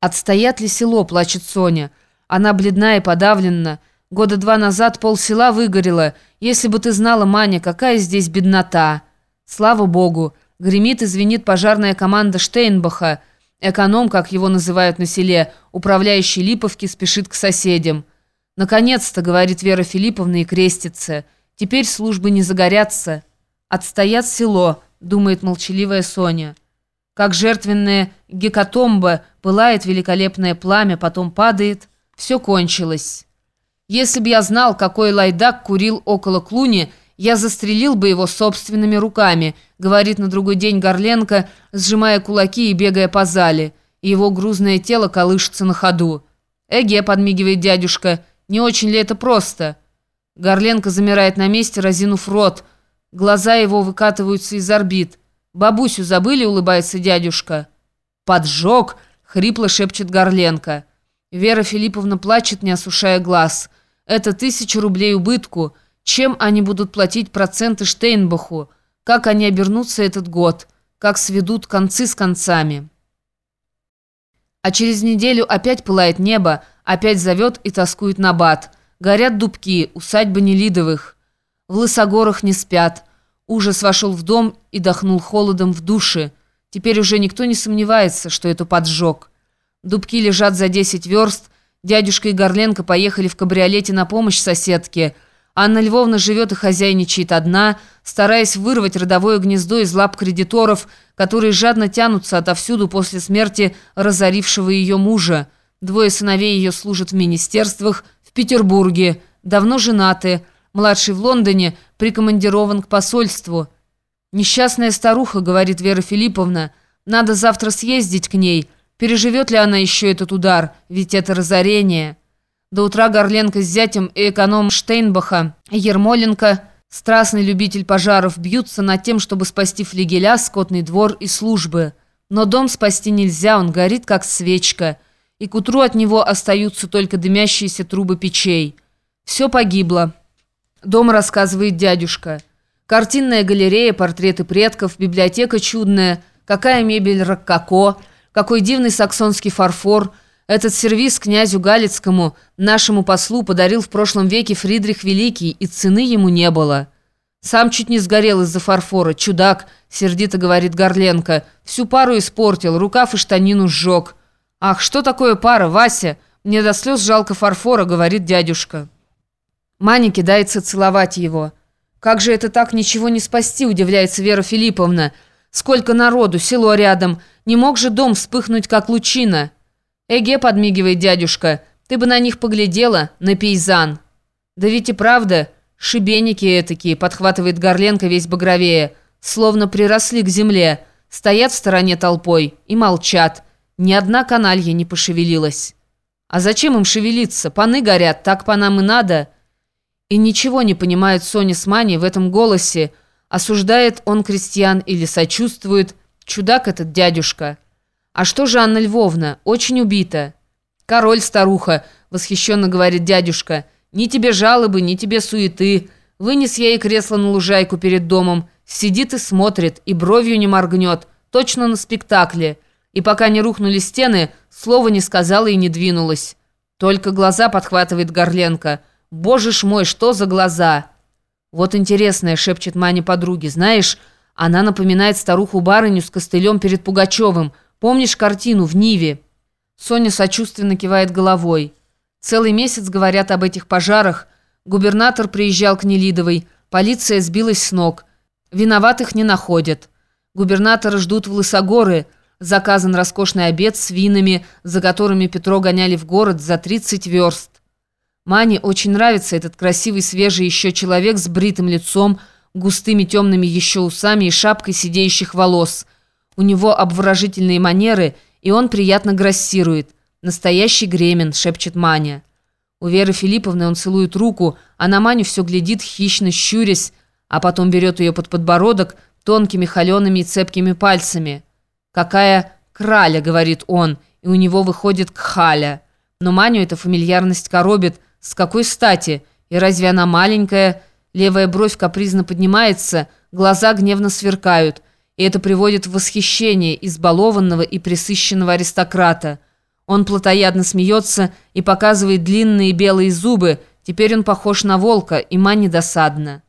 «Отстоят ли село?» – плачет Соня. Она бледна и подавлена. Года два назад пол села выгорело. Если бы ты знала, Маня, какая здесь беднота. Слава богу. Гремит и звенит пожарная команда Штейнбаха. Эконом, как его называют на селе, управляющий Липовки, спешит к соседям. «Наконец-то», — говорит Вера Филипповна и крестится. «Теперь службы не загорятся». «Отстоят село», — думает молчаливая Соня. Как жертвенная гекатомба пылает великолепное пламя, потом падает. Все кончилось. Если бы я знал, какой лайдак курил около клуни, я застрелил бы его собственными руками, говорит на другой день Горленко, сжимая кулаки и бегая по зале. его грузное тело колышется на ходу. «Эге», — подмигивает дядюшка, — «не очень ли это просто?» Горленко замирает на месте, разинув рот. Глаза его выкатываются из орбит. «Бабусю забыли?» — улыбается дядюшка. «Поджог!» — хрипло шепчет Горленко. Вера Филипповна плачет, не осушая глаз. «Это тысяча рублей убытку. Чем они будут платить проценты Штейнбаху? Как они обернутся этот год? Как сведут концы с концами?» А через неделю опять пылает небо, опять зовет и тоскует набат. Горят дубки, усадьба Нелидовых. В лысогорах не спят. Ужас вошел в дом и дохнул холодом в душе. Теперь уже никто не сомневается, что это поджог. Дубки лежат за 10 верст. Дядюшка и Горленко поехали в кабриолете на помощь соседке. Анна Львовна живет и хозяйничает одна, стараясь вырвать родовое гнездо из лап кредиторов, которые жадно тянутся отовсюду после смерти разорившего ее мужа. Двое сыновей ее служат в министерствах в Петербурге, давно женаты – Младший в Лондоне прикомандирован к посольству. «Несчастная старуха», — говорит Вера Филипповна, — «надо завтра съездить к ней. Переживет ли она еще этот удар? Ведь это разорение». До утра Горленко с зятем и эконом Штейнбаха Ермоленко, страстный любитель пожаров, бьются над тем, чтобы спасти флигеля, скотный двор и службы. Но дом спасти нельзя, он горит, как свечка, и к утру от него остаются только дымящиеся трубы печей. Все погибло. Дом рассказывает дядюшка. Картинная галерея, портреты предков, библиотека чудная, какая мебель рококо, какой дивный саксонский фарфор. Этот сервиз князю Галицкому, нашему послу, подарил в прошлом веке Фридрих Великий, и цены ему не было. Сам чуть не сгорел из-за фарфора, чудак, сердито говорит Горленко. Всю пару испортил, рукав и штанину сжег. Ах, что такое пара, Вася? Мне до слез жалко фарфора, говорит дядюшка. Маня кидается целовать его. «Как же это так ничего не спасти?» – удивляется Вера Филипповна. «Сколько народу, село рядом. Не мог же дом вспыхнуть, как лучина?» «Эге», – подмигивает дядюшка, – «ты бы на них поглядела, на пейзан». «Да ведь и правда, шибеники этакие», – подхватывает Горленко весь багровее, словно приросли к земле, стоят в стороне толпой и молчат. Ни одна каналья не пошевелилась. «А зачем им шевелиться? Паны горят, так по нам и надо». И ничего не понимает Соня с Маней в этом голосе. Осуждает он крестьян или сочувствует. Чудак этот дядюшка. А что же Анна Львовна? Очень убита. Король-старуха, восхищенно говорит дядюшка. Ни тебе жалобы, ни тебе суеты. Вынес я ей кресло на лужайку перед домом. Сидит и смотрит, и бровью не моргнет. Точно на спектакле. И пока не рухнули стены, слова не сказала и не двинулась. Только глаза подхватывает Горленко. Боже ж мой, что за глаза!» «Вот интересное», — шепчет Маня подруге. «Знаешь, она напоминает старуху-барыню с костылем перед Пугачевым. Помнишь картину в Ниве?» Соня сочувственно кивает головой. Целый месяц говорят об этих пожарах. Губернатор приезжал к Нелидовой. Полиция сбилась с ног. Виноватых не находят. Губернатора ждут в Лысогоры. Заказан роскошный обед с винами, за которыми Петро гоняли в город за 30 верст. Мане очень нравится этот красивый, свежий еще человек с бритым лицом, густыми темными еще усами и шапкой сидеющих волос. У него обворожительные манеры, и он приятно грассирует. «Настоящий Гремен», — шепчет Маня. У Веры Филипповны он целует руку, а на Маню все глядит, хищно щурясь, а потом берет ее под подбородок тонкими холеными и цепкими пальцами. «Какая краля», — говорит он, и у него выходит кхаля. Но Маню эта фамильярность коробит — с какой стати? И разве она маленькая? Левая бровь капризно поднимается, глаза гневно сверкают. И это приводит в восхищение избалованного и присыщенного аристократа. Он плотоядно смеется и показывает длинные белые зубы. Теперь он похож на волка, и Мане досадно.